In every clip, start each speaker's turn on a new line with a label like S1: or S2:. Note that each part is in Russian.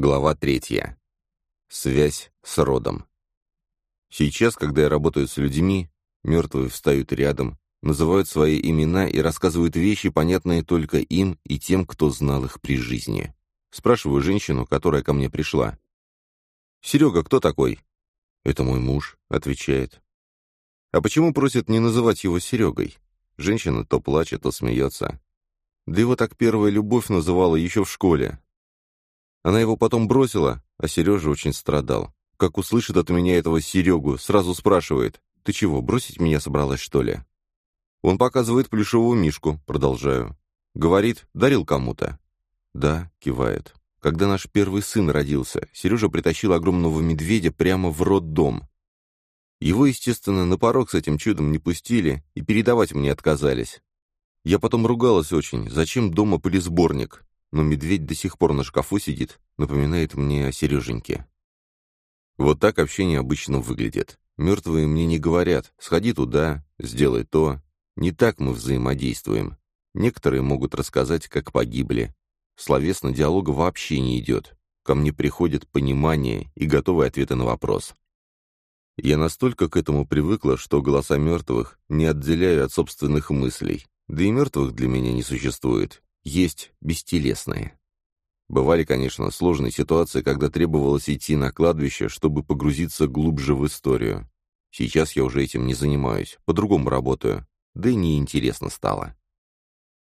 S1: Глава третья. Связь с родом. Сейчас, когда я работаю с людьми, мертвые встают рядом, называют свои имена и рассказывают вещи, понятные только им и тем, кто знал их при жизни. Спрашиваю женщину, которая ко мне пришла. «Серега, кто такой?» «Это мой муж», — отвечает. «А почему просят не называть его Серегой?» Женщина то плачет, то смеется. Да его так первая любовь называла еще в школе. Она его потом бросила, а Сережа очень страдал. Как услышит от меня этого Серегу, сразу спрашивает, «Ты чего, бросить меня собралась, что ли?» Он показывает плюшевую мишку, продолжаю. Говорит, дарил кому-то. «Да», — кивает. Когда наш первый сын родился, Сережа притащил огромного медведя прямо в роддом. Его, естественно, на порог с этим чудом не пустили и передавать мне отказались. Я потом ругалась очень, зачем дома пылесборник? Но медведь до сих пор на шкафу сидит, напоминает мне о Сереженьке. Вот так общение обычно выглядит. Мертвые мне не говорят «сходи туда», «сделай то». Не так мы взаимодействуем. Некоторые могут рассказать, как погибли. Словесно диалога вообще не идет. Ко мне приходит понимание и готовые ответы на вопрос. Я настолько к этому привыкла, что голоса мертвых не отделяю от собственных мыслей. Да и мертвых для меня не существует есть бестелесные. Бывали, конечно, сложные ситуации, когда требовалось идти на кладбище, чтобы погрузиться глубже в историю. Сейчас я уже этим не занимаюсь, по-другому работаю, да и неинтересно стало.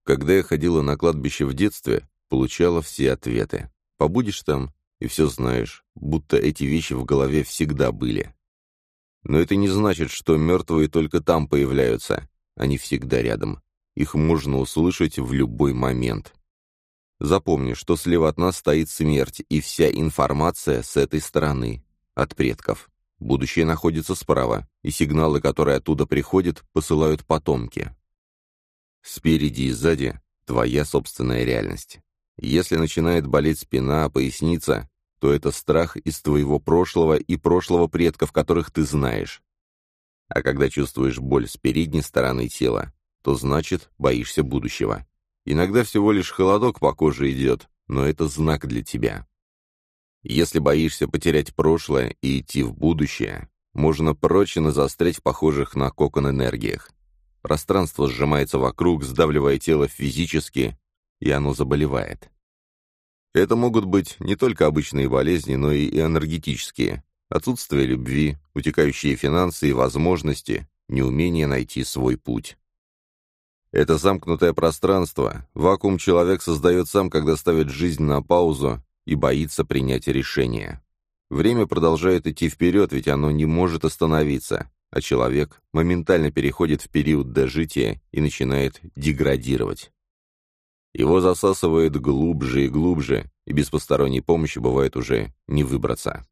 S1: Когда я ходила на кладбище в детстве, получала все ответы. Побудешь там, и все знаешь, будто эти вещи в голове всегда были. Но это не значит, что мертвые только там появляются. Они всегда рядом. Их можно услышать в любой момент. Запомни, что слева от нас стоит смерть, и вся информация с этой стороны, от предков. Будущее находится справа, и сигналы, которые оттуда приходят, посылают потомки. Спереди и сзади – твоя собственная реальность. Если начинает болеть спина, поясница, то это страх из твоего прошлого и прошлого предков, которых ты знаешь. А когда чувствуешь боль с передней стороны тела, то значит боишься будущего. Иногда всего лишь холодок по коже идет, но это знак для тебя. Если боишься потерять прошлое и идти в будущее, можно прочно застрять в похожих на кокон энергиях. Пространство сжимается вокруг, сдавливая тело физически, и оно заболевает. Это могут быть не только обычные болезни, но и энергетические. Отсутствие любви, утекающие финансы и возможности, неумение найти свой путь. Это замкнутое пространство, вакуум человек создает сам, когда ставит жизнь на паузу и боится принять решение. Время продолжает идти вперед, ведь оно не может остановиться, а человек моментально переходит в период дожития и начинает деградировать. Его засасывает глубже и глубже, и без посторонней помощи бывает уже не выбраться.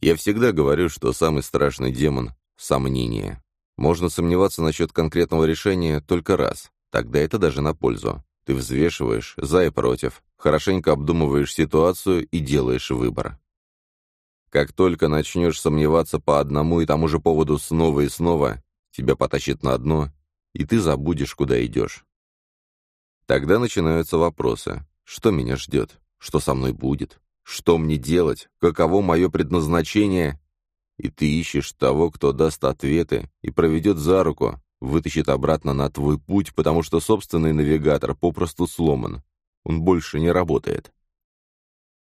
S1: Я всегда говорю, что самый страшный демон — сомнение. Можно сомневаться насчет конкретного решения только раз. Тогда это даже на пользу. Ты взвешиваешь за и против, хорошенько обдумываешь ситуацию и делаешь выбор. Как только начнешь сомневаться по одному и тому же поводу снова и снова, тебя потащит на дно, и ты забудешь, куда идешь. Тогда начинаются вопросы. Что меня ждет? Что со мной будет? Что мне делать? Каково мое предназначение? И ты ищешь того, кто даст ответы и проведет за руку, вытащит обратно на твой путь, потому что собственный навигатор попросту сломан. Он больше не работает.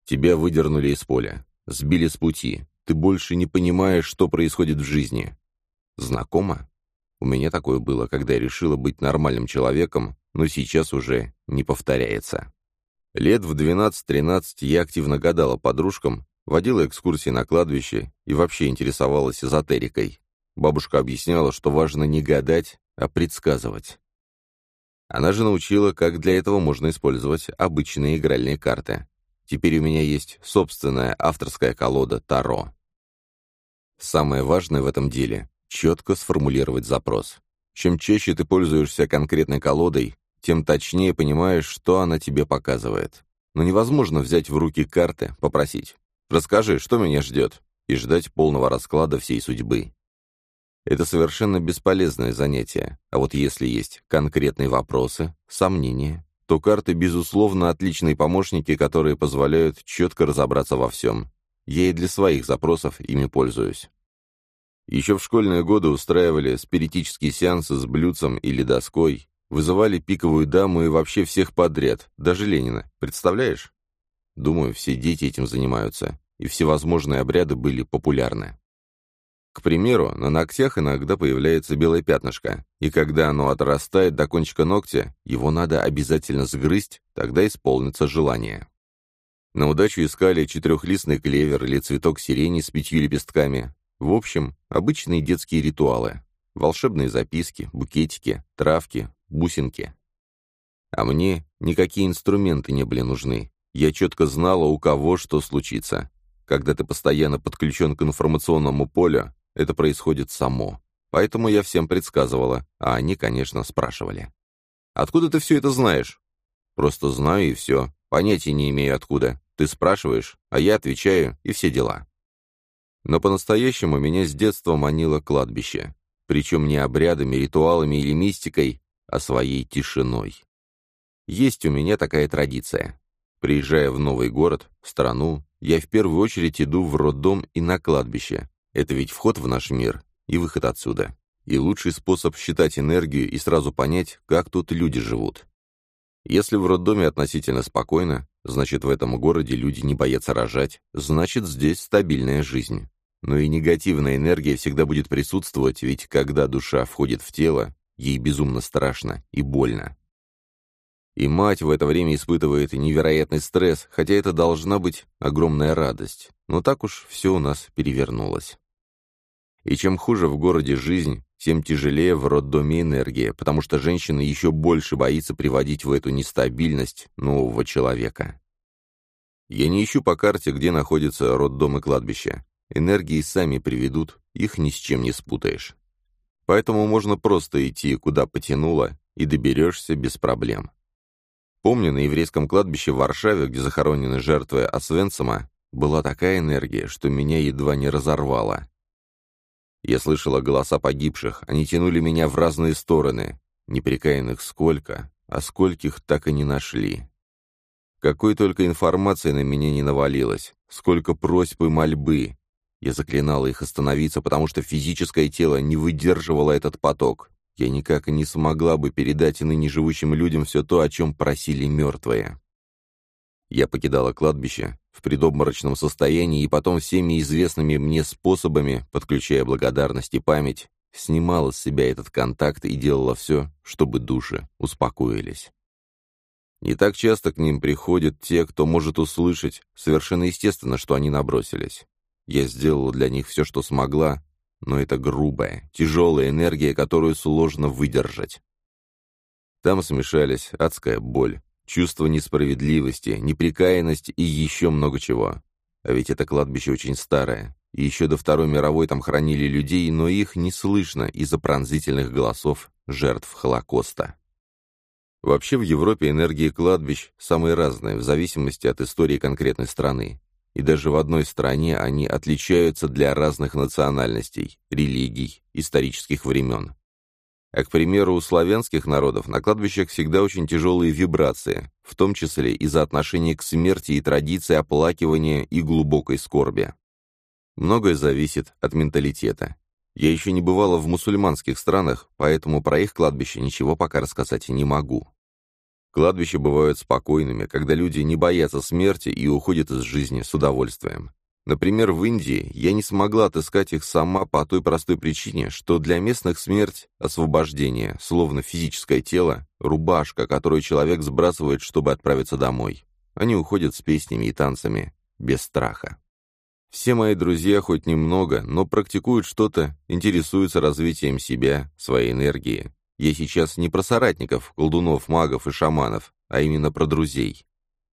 S1: Тебя выдернули из поля, сбили с пути. Ты больше не понимаешь, что происходит в жизни. Знакомо? У меня такое было, когда я решила быть нормальным человеком, но сейчас уже не повторяется. Лет в 12-13 я активно гадала подружкам, водила экскурсии на кладбище и вообще интересовалась эзотерикой. Бабушка объясняла, что важно не гадать, а предсказывать. Она же научила, как для этого можно использовать обычные игральные карты. Теперь у меня есть собственная авторская колода Таро. Самое важное в этом деле — четко сформулировать запрос. Чем чаще ты пользуешься конкретной колодой, тем точнее понимаешь, что она тебе показывает. Но невозможно взять в руки карты, попросить Расскажи, что меня ждет?» и ждать полного расклада всей судьбы. Это совершенно бесполезное занятие, а вот если есть конкретные вопросы, сомнения, то карты, безусловно, отличные помощники, которые позволяют четко разобраться во всем. Я и для своих запросов ими пользуюсь. Еще в школьные годы устраивали спиритические сеансы с блюдцем или доской, вызывали пиковую даму и вообще всех подряд, даже Ленина, представляешь? Думаю, все дети этим занимаются, и всевозможные обряды были популярны. К примеру, на ногтях иногда появляется белое пятнышко, и когда оно отрастает до кончика ногтя, его надо обязательно сгрызть, тогда исполнится желание. На удачу искали четырехлистный клевер или цветок сирени с пятью лепестками, в общем, обычные детские ритуалы. Волшебные записки, букетики, травки, бусинки. А мне никакие инструменты не были нужны. Я четко знала, у кого что случится. Когда ты постоянно подключен к информационному полю, это происходит само. Поэтому я всем предсказывала, а они, конечно, спрашивали. «Откуда ты все это знаешь?» «Просто знаю и все. Понятия не имею откуда. Ты спрашиваешь, а я отвечаю, и все дела». Но по-настоящему меня с детства манило кладбище. Причем не обрядами, ритуалами или мистикой, а своей тишиной. Есть у меня такая традиция. Приезжая в новый город, страну, я в первую очередь иду в роддом и на кладбище. Это ведь вход в наш мир и выход отсюда. И лучший способ считать энергию и сразу понять, как тут люди живут. Если в роддоме относительно спокойно, значит в этом городе люди не боятся рожать, значит здесь стабильная жизнь. Но и негативная энергия всегда будет присутствовать, ведь когда душа входит в тело, ей безумно страшно и больно. И мать в это время испытывает невероятный стресс, хотя это должна быть огромная радость. Но так уж все у нас перевернулось. И чем хуже в городе жизнь, тем тяжелее в роддоме энергия, потому что женщина еще больше боится приводить в эту нестабильность нового человека. Я не ищу по карте, где находится роддом и кладбище. Энергии сами приведут, их ни с чем не спутаешь. Поэтому можно просто идти, куда потянуло, и доберешься без проблем. Помню, на еврейском кладбище в Варшаве, где захоронены жертвы Освенцима, была такая энергия, что меня едва не разорвало. Я слышала голоса погибших, они тянули меня в разные стороны. Непрекаянных сколько, а скольких так и не нашли. Какой только информации на меня не навалилось, сколько просьб и мольбы, я заклинала их остановиться, потому что физическое тело не выдерживало этот поток. Я никак и не смогла бы передать ныне живущим людям все то, о чем просили мертвые. Я покидала кладбище в предобморочном состоянии и потом всеми известными мне способами, подключая благодарность и память, снимала с себя этот контакт и делала все, чтобы души успокоились. Не так часто к ним приходят те, кто может услышать, совершенно естественно, что они набросились. Я сделала для них все, что смогла, но это грубая, тяжелая энергия, которую сложно выдержать. Там смешались адская боль, чувство несправедливости, неприкаянность и еще много чего. А ведь это кладбище очень старое, и еще до Второй мировой там хранили людей, но их не слышно из-за пронзительных голосов жертв Холокоста. Вообще в Европе энергии кладбищ самые разные, в зависимости от истории конкретной страны и даже в одной стране они отличаются для разных национальностей, религий, исторических времен. А, к примеру, у славянских народов на кладбищах всегда очень тяжелые вибрации, в том числе из-за отношения к смерти и традиции оплакивания и глубокой скорби. Многое зависит от менталитета. Я еще не бывала в мусульманских странах, поэтому про их кладбище ничего пока рассказать не могу. Кладбища бывают спокойными, когда люди не боятся смерти и уходят из жизни с удовольствием. Например, в Индии я не смогла отыскать их сама по той простой причине, что для местных смерть – освобождение, словно физическое тело, рубашка, которую человек сбрасывает, чтобы отправиться домой. Они уходят с песнями и танцами, без страха. Все мои друзья хоть немного, но практикуют что-то, интересуются развитием себя, своей энергии, я сейчас не про соратников, колдунов, магов и шаманов, а именно про друзей.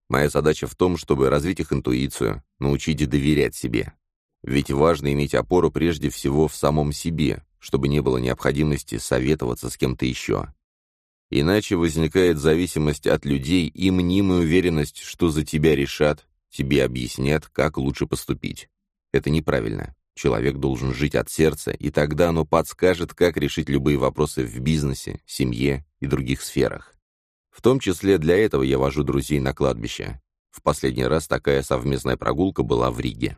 S1: Моя задача в том, чтобы развить их интуицию, научить доверять себе. Ведь важно иметь опору прежде всего в самом себе, чтобы не было необходимости советоваться с кем-то еще. Иначе возникает зависимость от людей и мнимая уверенность, что за тебя решат, тебе объяснят, как лучше поступить. Это неправильно. Человек должен жить от сердца, и тогда оно подскажет, как решить любые вопросы в бизнесе, семье и других сферах. В том числе для этого я вожу друзей на кладбище. В последний раз такая совместная прогулка была в Риге.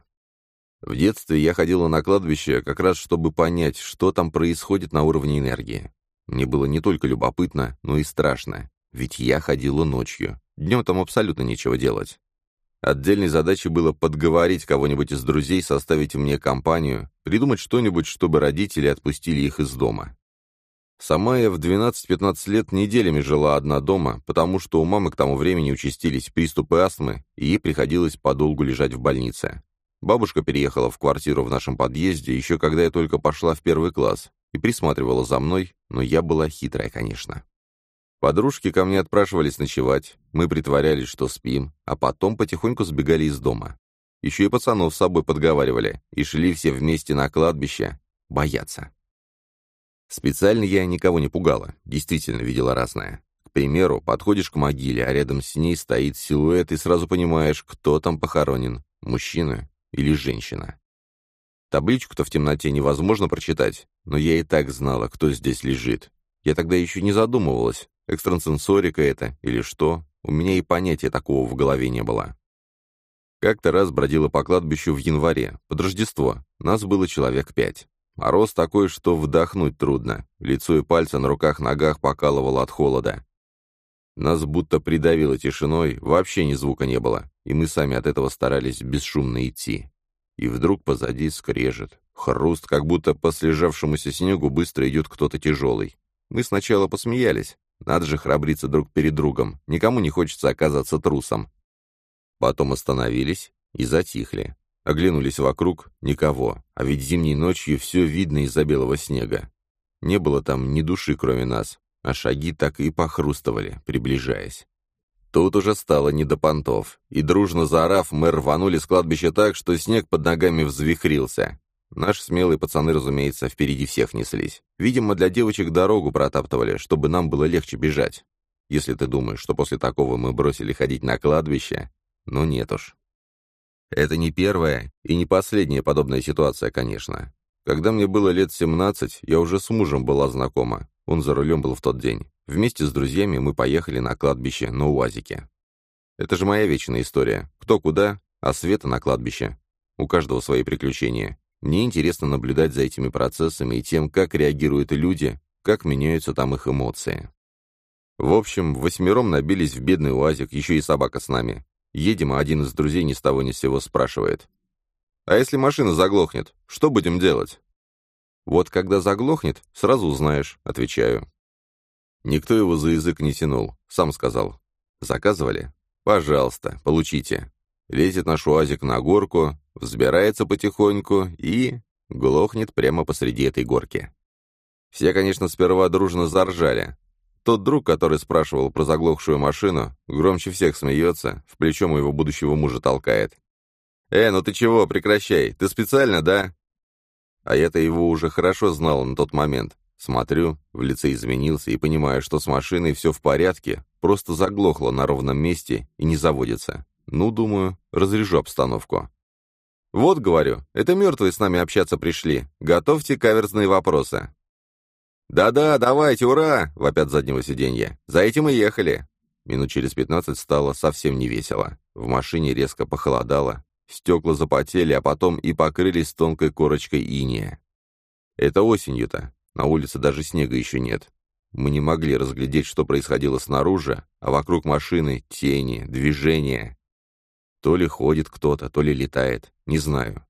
S1: В детстве я ходила на кладбище как раз, чтобы понять, что там происходит на уровне энергии. Мне было не только любопытно, но и страшно. Ведь я ходила ночью. Днем там абсолютно нечего делать. Отдельной задачей было подговорить кого-нибудь из друзей составить мне компанию, придумать что-нибудь, чтобы родители отпустили их из дома. Сама я в 12-15 лет неделями жила одна дома, потому что у мамы к тому времени участились приступы астмы, и ей приходилось подолгу лежать в больнице. Бабушка переехала в квартиру в нашем подъезде еще когда я только пошла в первый класс и присматривала за мной, но я была хитрая, конечно. Подружки ко мне отпрашивались ночевать, мы притворялись, что спим, а потом потихоньку сбегали из дома. Еще и пацанов с собой подговаривали, и шли все вместе на кладбище бояться. Специально я никого не пугала, действительно видела разное. К примеру, подходишь к могиле, а рядом с ней стоит силуэт, и сразу понимаешь, кто там похоронен, мужчина или женщина. Табличку-то в темноте невозможно прочитать, но я и так знала, кто здесь лежит. Я тогда еще не задумывалась, экстрасенсорика это или что, у меня и понятия такого в голове не было. Как-то раз бродила по кладбищу в январе, под Рождество, нас было человек пять. Мороз такой, что вдохнуть трудно. Лицо и пальцы на руках-ногах покалывало от холода. Нас будто придавило тишиной, вообще ни звука не было, и мы сами от этого старались бесшумно идти. И вдруг позади скрежет, хруст, как будто по слежавшемуся снегу быстро идет кто-то тяжелый. Мы сначала посмеялись. Надо же храбриться друг перед другом, никому не хочется оказаться трусом. Потом остановились и затихли. Оглянулись вокруг — никого, а ведь зимней ночью все видно из-за белого снега. Не было там ни души, кроме нас, а шаги так и похрустывали, приближаясь. Тут уже стало не до понтов, и дружно заорав, мы рванули с кладбища так, что снег под ногами взвихрился. Наши смелые пацаны, разумеется, впереди всех неслись. Видимо, для девочек дорогу протаптывали, чтобы нам было легче бежать. Если ты думаешь, что после такого мы бросили ходить на кладбище, ну нет уж. Это не первая и не последняя подобная ситуация, конечно. Когда мне было лет 17, я уже с мужем была знакома. Он за рулем был в тот день. Вместе с друзьями мы поехали на кладбище на УАЗике. Это же моя вечная история. Кто куда, а Света на кладбище. У каждого свои приключения. Мне интересно наблюдать за этими процессами и тем, как реагируют люди, как меняются там их эмоции. В общем, восьмером набились в бедный УАЗик, еще и собака с нами. Едем, а один из друзей ни с того ни с сего спрашивает. «А если машина заглохнет, что будем делать?» «Вот когда заглохнет, сразу узнаешь», — отвечаю. Никто его за язык не тянул, сам сказал. «Заказывали? Пожалуйста, получите». Лезет наш УАЗик на горку, взбирается потихоньку и... глохнет прямо посреди этой горки. Все, конечно, сперва дружно заржали, тот друг, который спрашивал про заглохшую машину, громче всех смеется, в плечо моего будущего мужа толкает. «Э, ну ты чего, прекращай, ты специально, да?» А я-то его уже хорошо знал на тот момент. Смотрю, в лице изменился и понимаю, что с машиной все в порядке, просто заглохло на ровном месте и не заводится. Ну, думаю, разрежу обстановку. «Вот, говорю, это мертвые с нами общаться пришли. Готовьте каверзные вопросы». «Да-да, давайте, ура!» — вопят с заднего сиденья. «За этим и ехали!» Минут через пятнадцать стало совсем не весело. В машине резко похолодало, стекла запотели, а потом и покрылись тонкой корочкой иния. Это осенью-то, на улице даже снега еще нет. Мы не могли разглядеть, что происходило снаружи, а вокруг машины тени, движения. То ли ходит кто-то, то ли летает, не знаю.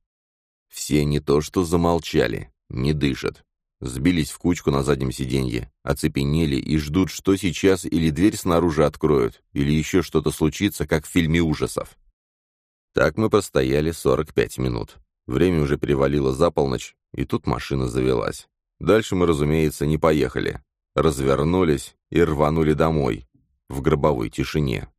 S1: Все не то что замолчали, не дышат, Сбились в кучку на заднем сиденье, оцепенели и ждут, что сейчас или дверь снаружи откроют, или еще что-то случится, как в фильме ужасов. Так мы простояли 45 минут. Время уже перевалило за полночь, и тут машина завелась. Дальше мы, разумеется, не поехали. Развернулись и рванули домой, в гробовой тишине.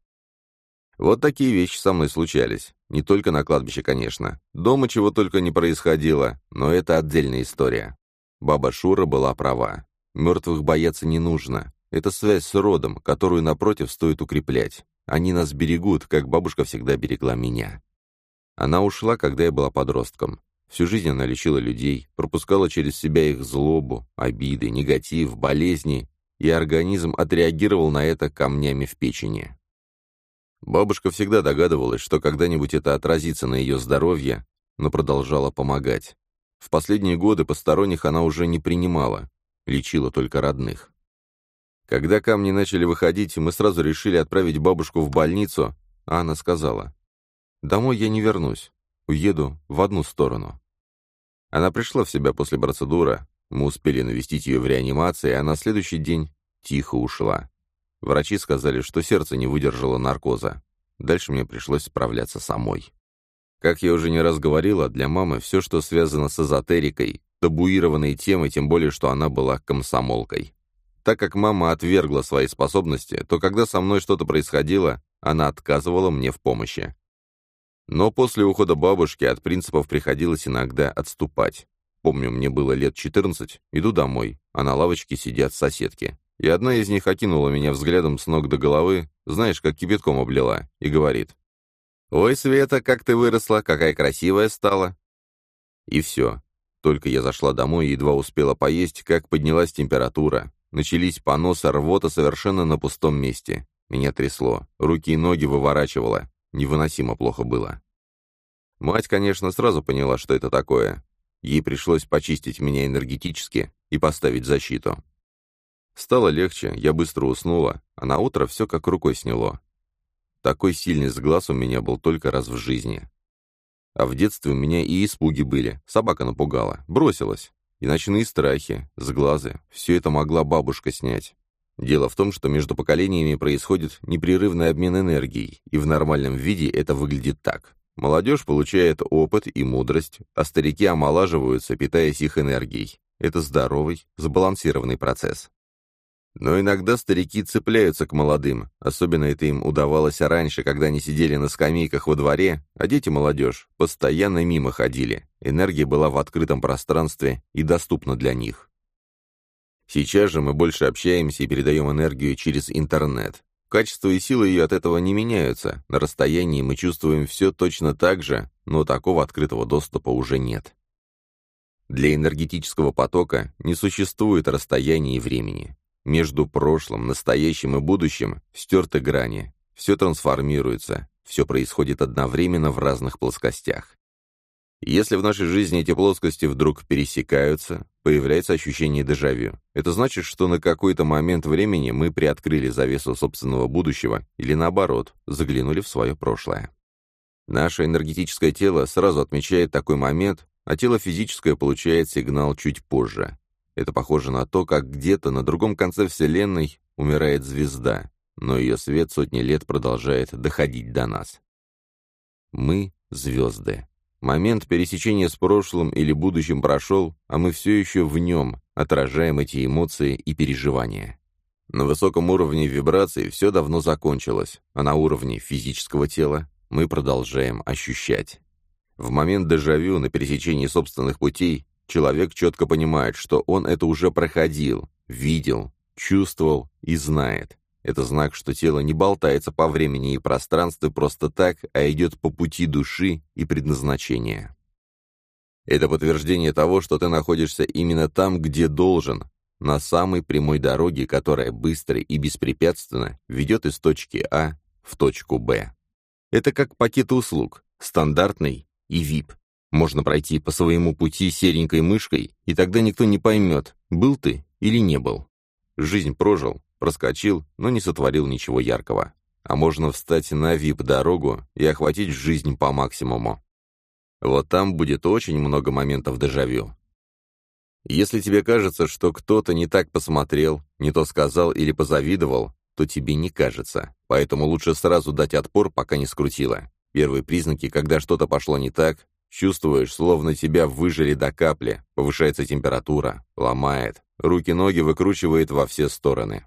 S1: Вот такие вещи со мной случались. Не только на кладбище, конечно. Дома чего только не происходило, но это отдельная история. Баба Шура была права. Мертвых бояться не нужно. Это связь с родом, которую, напротив, стоит укреплять. Они нас берегут, как бабушка всегда берегла меня. Она ушла, когда я была подростком. Всю жизнь она лечила людей, пропускала через себя их злобу, обиды, негатив, болезни и организм отреагировал на это камнями в печени. Бабушка всегда догадывалась, что когда-нибудь это отразится на ее здоровье, но продолжала помогать. В последние годы посторонних она уже не принимала, лечила только родных. Когда камни начали выходить, мы сразу решили отправить бабушку в больницу, а она сказала, «Домой я не вернусь, уеду в одну сторону». Она пришла в себя после процедуры, мы успели навестить ее в реанимации, а на следующий день тихо ушла. Врачи сказали, что сердце не выдержало наркоза. Дальше мне пришлось справляться самой. Как я уже не раз говорила, для мамы все, что связано с эзотерикой, табуированной темой, тем более, что она была комсомолкой. Так как мама отвергла свои способности, то когда со мной что-то происходило, она отказывала мне в помощи. Но после ухода бабушки от принципов приходилось иногда отступать. Помню, мне было лет 14, иду домой, а на лавочке сидят соседки и одна из них окинула меня взглядом с ног до головы, знаешь, как кипятком облила, и говорит. «Ой, Света, как ты выросла, какая красивая стала!» И все. Только я зашла домой и едва успела поесть, как поднялась температура. Начались поносы, рвота совершенно на пустом месте. Меня трясло, руки и ноги выворачивало. Невыносимо плохо было. Мать, конечно, сразу поняла, что это такое. Ей пришлось почистить меня энергетически и поставить защиту. Стало легче, я быстро уснула, а на утро все как рукой сняло. Такой сильный сглаз у меня был только раз в жизни. А в детстве у меня и испуги были, собака напугала, бросилась. И ночные страхи, сглазы, все это могла бабушка снять. Дело в том, что между поколениями происходит непрерывный обмен энергией, и в нормальном виде это выглядит так. Молодежь получает опыт и мудрость, а старики омолаживаются, питаясь их энергией. Это здоровый, сбалансированный процесс. Но иногда старики цепляются к молодым, особенно это им удавалось раньше, когда они сидели на скамейках во дворе, а дети-молодежь постоянно мимо ходили, энергия была в открытом пространстве и доступна для них. Сейчас же мы больше общаемся и передаем энергию через интернет. Качество и сила ее от этого не меняются, на расстоянии мы чувствуем все точно так же, но такого открытого доступа уже нет. Для энергетического потока не существует расстояния и времени. Между прошлым, настоящим и будущим стерты грани. Все трансформируется, все происходит одновременно в разных плоскостях. Если в нашей жизни эти плоскости вдруг пересекаются, появляется ощущение дежавю. Это значит, что на какой-то момент времени мы приоткрыли завесу собственного будущего или, наоборот, заглянули в свое прошлое. Наше энергетическое тело сразу отмечает такой момент, а тело физическое получает сигнал чуть позже. Это похоже на то, как где-то на другом конце Вселенной умирает звезда, но ее свет сотни лет продолжает доходить до нас. Мы — звезды. Момент пересечения с прошлым или будущим прошел, а мы все еще в нем, отражаем эти эмоции и переживания. На высоком уровне вибраций все давно закончилось, а на уровне физического тела мы продолжаем ощущать. В момент дежавю на пересечении собственных путей Человек четко понимает, что он это уже проходил, видел, чувствовал и знает. Это знак, что тело не болтается по времени и пространству просто так, а идет по пути души и предназначения. Это подтверждение того, что ты находишься именно там, где должен, на самой прямой дороге, которая быстро и беспрепятственно ведет из точки А в точку Б. Это как пакет услуг, стандартный и VIP. Можно пройти по своему пути серенькой мышкой, и тогда никто не поймет, был ты или не был. Жизнь прожил, проскочил, но не сотворил ничего яркого. А можно встать на вип-дорогу и охватить жизнь по максимуму. Вот там будет очень много моментов дежавю. Если тебе кажется, что кто-то не так посмотрел, не то сказал или позавидовал, то тебе не кажется. Поэтому лучше сразу дать отпор, пока не скрутило. Первые признаки, когда что-то пошло не так, Чувствуешь, словно тебя выжили до капли, повышается температура, ломает, руки-ноги выкручивает во все стороны.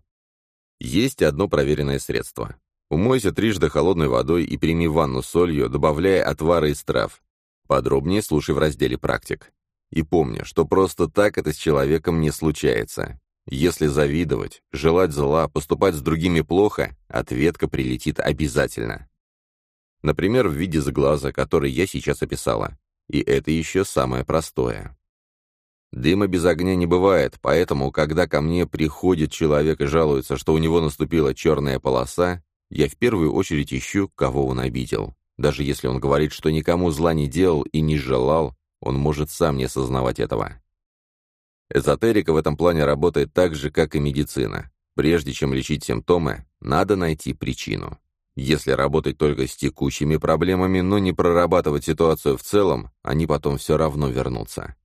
S1: Есть одно проверенное средство. Умойся трижды холодной водой и прими ванну солью, добавляя отвары из трав. Подробнее слушай в разделе «Практик». И помни, что просто так это с человеком не случается. Если завидовать, желать зла, поступать с другими плохо, ответка прилетит обязательно. Например, в виде сглаза, который я сейчас описала. И это еще самое простое. Дыма без огня не бывает, поэтому, когда ко мне приходит человек и жалуется, что у него наступила черная полоса, я в первую очередь ищу, кого он обидел. Даже если он говорит, что никому зла не делал и не желал, он может сам не осознавать этого. Эзотерика в этом плане работает так же, как и медицина. Прежде чем лечить симптомы, надо найти причину. Если работать только с текущими проблемами, но не прорабатывать ситуацию в целом, они потом все равно вернутся.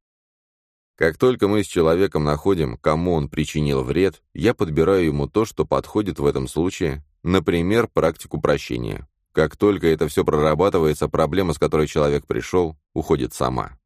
S1: Как только мы с человеком находим, кому он причинил вред, я подбираю ему то, что подходит в этом случае, например, практику прощения. Как только это все прорабатывается, проблема, с которой человек пришел, уходит сама.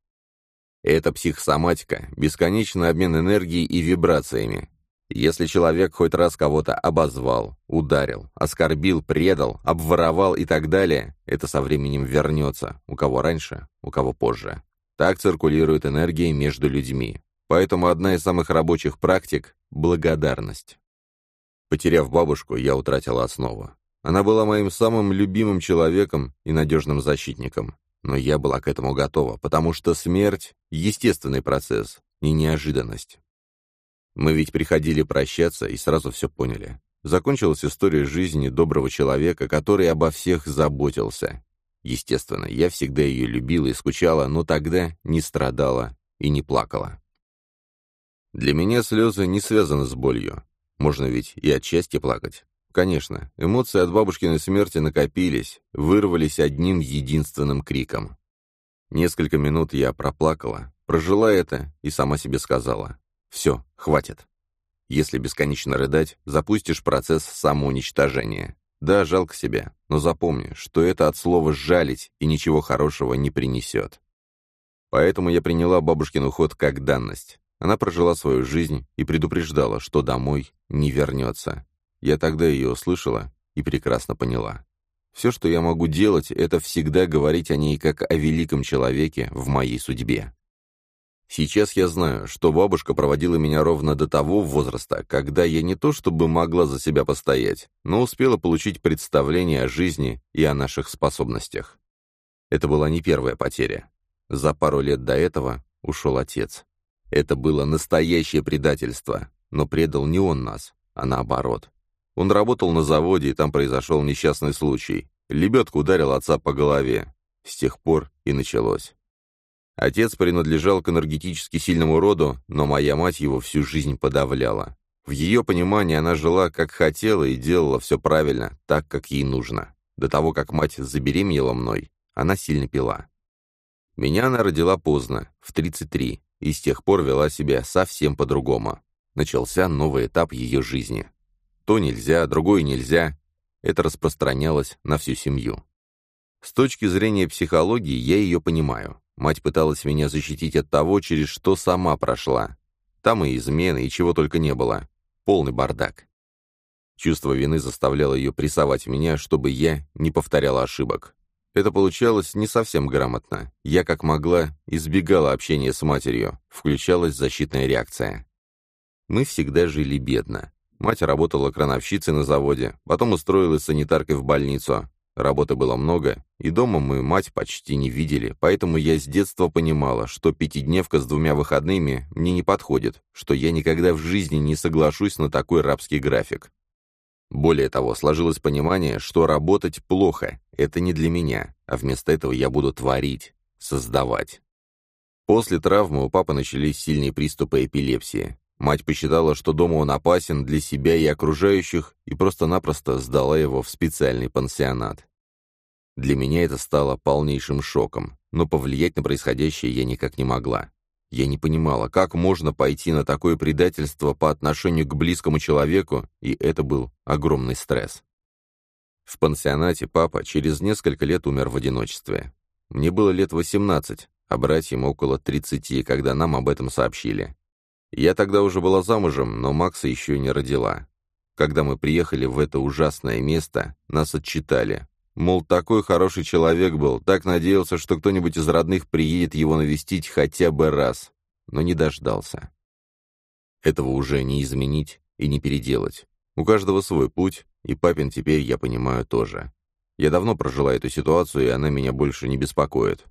S1: Это психосоматика, бесконечный обмен энергией и вибрациями. Если человек хоть раз кого-то обозвал, ударил, оскорбил, предал, обворовал и так далее, это со временем вернется, у кого раньше, у кого позже. Так циркулирует энергия между людьми. Поэтому одна из самых рабочих практик – благодарность. Потеряв бабушку, я утратил основу. Она была моим самым любимым человеком и надежным защитником. Но я была к этому готова, потому что смерть — естественный процесс, не неожиданность. Мы ведь приходили прощаться и сразу все поняли. Закончилась история жизни доброго человека, который обо всех заботился. Естественно, я всегда ее любила и скучала, но тогда не страдала и не плакала. Для меня слезы не связаны с болью. Можно ведь и от счастья плакать. Конечно, эмоции от бабушкиной смерти накопились, вырвались одним единственным криком. Несколько минут я проплакала, прожила это и сама себе сказала. «Все, хватит». Если бесконечно рыдать, запустишь процесс самоуничтожения. Да, жалко себя, но запомни, что это от слова «жалить» и ничего хорошего не принесет. Поэтому я приняла бабушкин уход как данность. Она прожила свою жизнь и предупреждала, что домой не вернется. Я тогда ее услышала и прекрасно поняла. Все, что я могу делать, это всегда говорить о ней как о великом человеке в моей судьбе. Сейчас я знаю, что бабушка проводила меня ровно до того возраста, когда я не то чтобы могла за себя постоять, но успела получить представление о жизни и о наших способностях. Это была не первая потеря. За пару лет до этого ушел отец. Это было настоящее предательство, но предал не он нас, а наоборот. Он работал на заводе, и там произошел несчастный случай. Лебедка ударил отца по голове. С тех пор и началось. Отец принадлежал к энергетически сильному роду, но моя мать его всю жизнь подавляла. В ее понимании она жила как хотела и делала все правильно, так, как ей нужно. До того, как мать забеременела мной, она сильно пила. Меня она родила поздно, в 33, и с тех пор вела себя совсем по-другому. Начался новый этап ее жизни. То нельзя, другое нельзя. Это распространялось на всю семью. С точки зрения психологии я ее понимаю. Мать пыталась меня защитить от того, через что сама прошла. Там и измены, и чего только не было. Полный бардак. Чувство вины заставляло ее прессовать меня, чтобы я не повторяла ошибок. Это получалось не совсем грамотно. Я, как могла, избегала общения с матерью, включалась защитная реакция. Мы всегда жили бедно. Мать работала крановщицей на заводе, потом устроилась санитаркой в больницу. Работы было много, и дома мы мать почти не видели, поэтому я с детства понимала, что пятидневка с двумя выходными мне не подходит, что я никогда в жизни не соглашусь на такой рабский график. Более того, сложилось понимание, что работать плохо, это не для меня, а вместо этого я буду творить, создавать. После травмы у папы начались сильные приступы эпилепсии. Мать посчитала, что дома он опасен для себя и окружающих, и просто-напросто сдала его в специальный пансионат. Для меня это стало полнейшим шоком, но повлиять на происходящее я никак не могла. Я не понимала, как можно пойти на такое предательство по отношению к близкому человеку, и это был огромный стресс. В пансионате папа через несколько лет умер в одиночестве. Мне было лет 18, а братьям около 30, когда нам об этом сообщили. Я тогда уже была замужем, но Макса еще не родила. Когда мы приехали в это ужасное место, нас отчитали. Мол, такой хороший человек был, так надеялся, что кто-нибудь из родных приедет его навестить хотя бы раз, но не дождался. Этого уже не изменить и не переделать. У каждого свой путь, и папин теперь, я понимаю, тоже. Я давно прожила эту ситуацию, и она меня больше не беспокоит.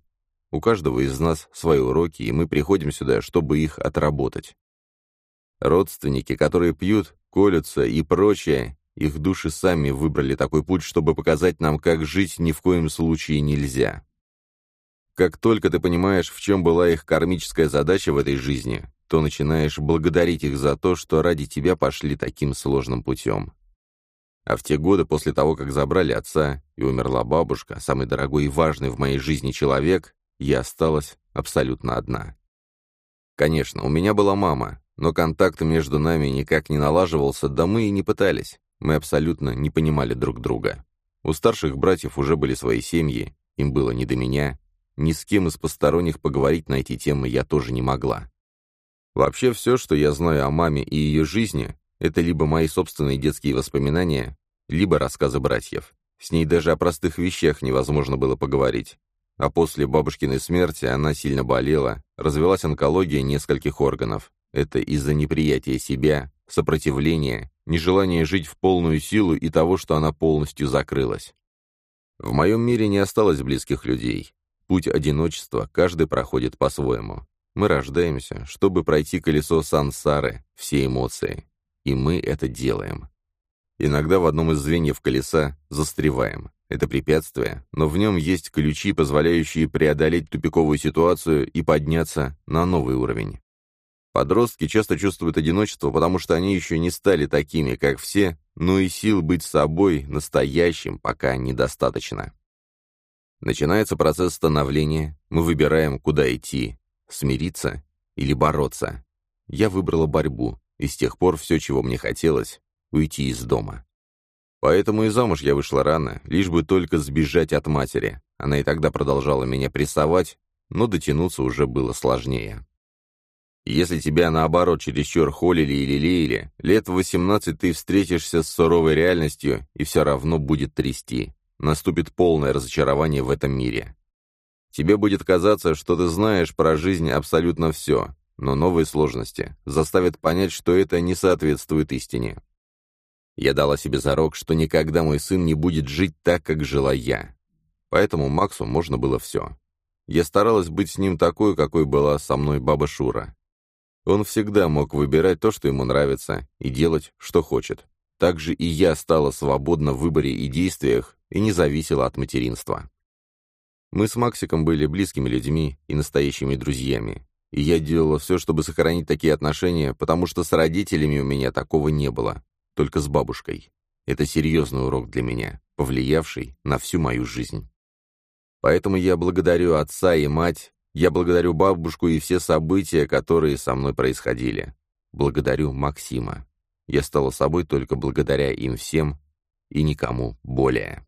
S1: У каждого из нас свои уроки, и мы приходим сюда, чтобы их отработать. Родственники, которые пьют, колются и прочее, их души сами выбрали такой путь, чтобы показать нам, как жить ни в коем случае нельзя. Как только ты понимаешь, в чем была их кармическая задача в этой жизни, то начинаешь благодарить их за то, что ради тебя пошли таким сложным путем. А в те годы, после того, как забрали отца и умерла бабушка, самый дорогой и важный в моей жизни человек, я осталась абсолютно одна. Конечно, у меня была мама, но контакт между нами никак не налаживался, да мы и не пытались. Мы абсолютно не понимали друг друга. У старших братьев уже были свои семьи, им было не до меня. Ни с кем из посторонних поговорить на эти темы я тоже не могла. Вообще все, что я знаю о маме и ее жизни, это либо мои собственные детские воспоминания, либо рассказы братьев. С ней даже о простых вещах невозможно было поговорить. А после бабушкиной смерти она сильно болела, развелась онкология нескольких органов. Это из-за неприятия себя, сопротивления, нежелания жить в полную силу и того, что она полностью закрылась. В моем мире не осталось близких людей. Путь одиночества каждый проходит по-своему. Мы рождаемся, чтобы пройти колесо сансары, все эмоции. И мы это делаем. Иногда в одном из звеньев колеса застреваем. Это препятствие, но в нем есть ключи, позволяющие преодолеть тупиковую ситуацию и подняться на новый уровень. Подростки часто чувствуют одиночество, потому что они еще не стали такими, как все, но и сил быть собой настоящим пока недостаточно. Начинается процесс становления, мы выбираем, куда идти, смириться или бороться. Я выбрала борьбу, и с тех пор все, чего мне хотелось, уйти из дома. Поэтому и замуж я вышла рано, лишь бы только сбежать от матери. Она и тогда продолжала меня прессовать, но дотянуться уже было сложнее. Если тебя, наоборот, чересчур холили или лелеяли, лет в 18 ты встретишься с суровой реальностью, и все равно будет трясти. Наступит полное разочарование в этом мире. Тебе будет казаться, что ты знаешь про жизнь абсолютно все, но новые сложности заставят понять, что это не соответствует истине. Я дала себе зарок, что никогда мой сын не будет жить так, как жила я. Поэтому Максу можно было все. Я старалась быть с ним такой, какой была со мной баба Шура. Он всегда мог выбирать то, что ему нравится, и делать, что хочет. Также и я стала свободна в выборе и действиях, и не зависела от материнства. Мы с Максиком были близкими людьми и настоящими друзьями. И я делала все, чтобы сохранить такие отношения, потому что с родителями у меня такого не было, только с бабушкой. Это серьезный урок для меня, повлиявший на всю мою жизнь. Поэтому я благодарю отца и мать, я благодарю бабушку и все события, которые со мной происходили. Благодарю Максима. Я стала собой только благодаря им всем и никому более.